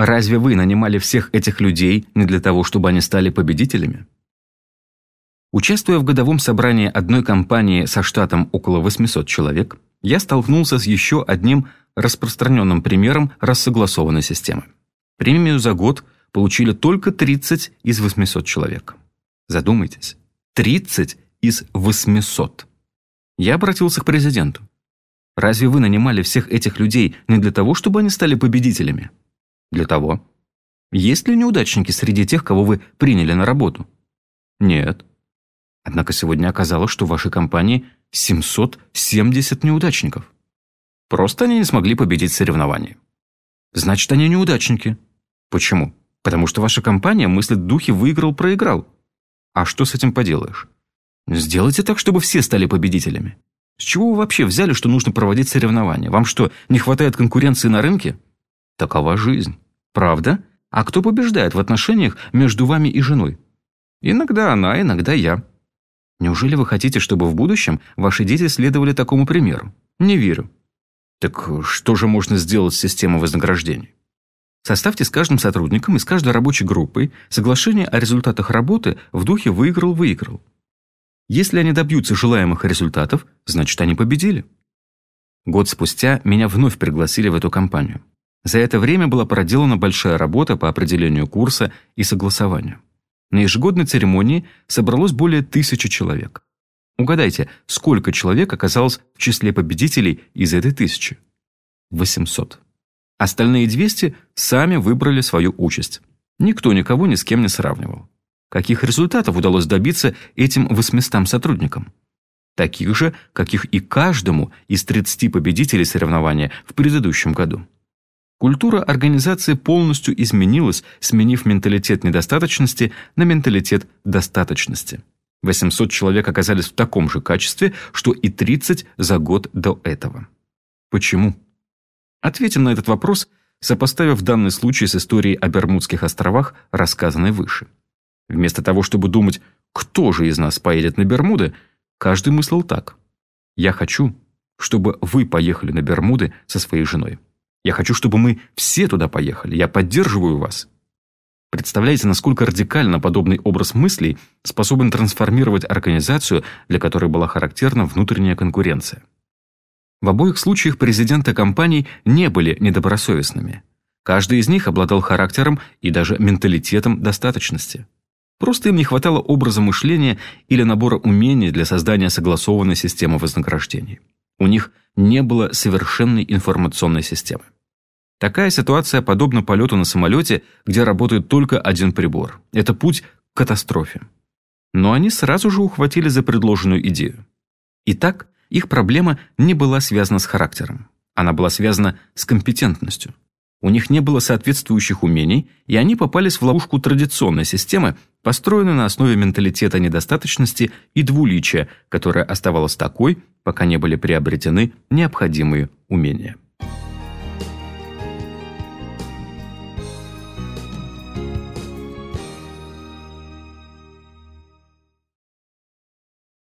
Разве вы нанимали всех этих людей не для того, чтобы они стали победителями? Участвуя в годовом собрании одной компании со штатом около 800 человек, я столкнулся с еще одним распространенным примером рассогласованной системы. Премию за год получили только 30 из 800 человек. Задумайтесь, 30 из 800. Я обратился к президенту. Разве вы нанимали всех этих людей не для того, чтобы они стали победителями? Для того. Есть ли неудачники среди тех, кого вы приняли на работу? Нет. Однако сегодня оказалось, что в вашей компании 770 неудачников. Просто они не смогли победить соревнования. Значит, они неудачники. Почему? Потому что ваша компания мыслит духе «выиграл-проиграл». А что с этим поделаешь? Сделайте так, чтобы все стали победителями. С чего вы вообще взяли, что нужно проводить соревнования? Вам что, не хватает конкуренции на рынке? Такова жизнь. Правда? А кто побеждает в отношениях между вами и женой? Иногда она, иногда я. Неужели вы хотите, чтобы в будущем ваши дети следовали такому примеру? Не верю. Так что же можно сделать с системой вознаграждений? Составьте с каждым сотрудником и с каждой рабочей группой соглашение о результатах работы в духе «выиграл-выиграл». Если они добьются желаемых результатов, значит, они победили. Год спустя меня вновь пригласили в эту компанию. За это время была проделана большая работа по определению курса и согласованию. На ежегодной церемонии собралось более тысячи человек. Угадайте, сколько человек оказалось в числе победителей из этой тысячи? 800. Остальные 200 сами выбрали свою участь. Никто никого ни с кем не сравнивал. Каких результатов удалось добиться этим 800 сотрудникам? Таких же, каких и каждому из 30 победителей соревнования в предыдущем году. Культура организации полностью изменилась, сменив менталитет недостаточности на менталитет достаточности. 800 человек оказались в таком же качестве, что и 30 за год до этого. Почему? Ответим на этот вопрос, сопоставив данный случай с историей о Бермудских островах, рассказанной выше. Вместо того, чтобы думать, кто же из нас поедет на Бермуды, каждый мыслил так. «Я хочу, чтобы вы поехали на Бермуды со своей женой». Я хочу, чтобы мы все туда поехали. Я поддерживаю вас. Представляете, насколько радикально подобный образ мыслей способен трансформировать организацию, для которой была характерна внутренняя конкуренция. В обоих случаях президенты компаний не были недобросовестными. Каждый из них обладал характером и даже менталитетом достаточности. Просто им не хватало образа мышления или набора умений для создания согласованной системы вознаграждений. У них не было совершенной информационной системы. Такая ситуация подобна полету на самолете, где работает только один прибор. Это путь к катастрофе. Но они сразу же ухватили за предложенную идею. Итак, их проблема не была связана с характером. Она была связана с компетентностью. У них не было соответствующих умений, и они попались в ловушку традиционной системы, построенной на основе менталитета недостаточности и двуличия, которая оставалась такой, пока не были приобретены необходимые умения.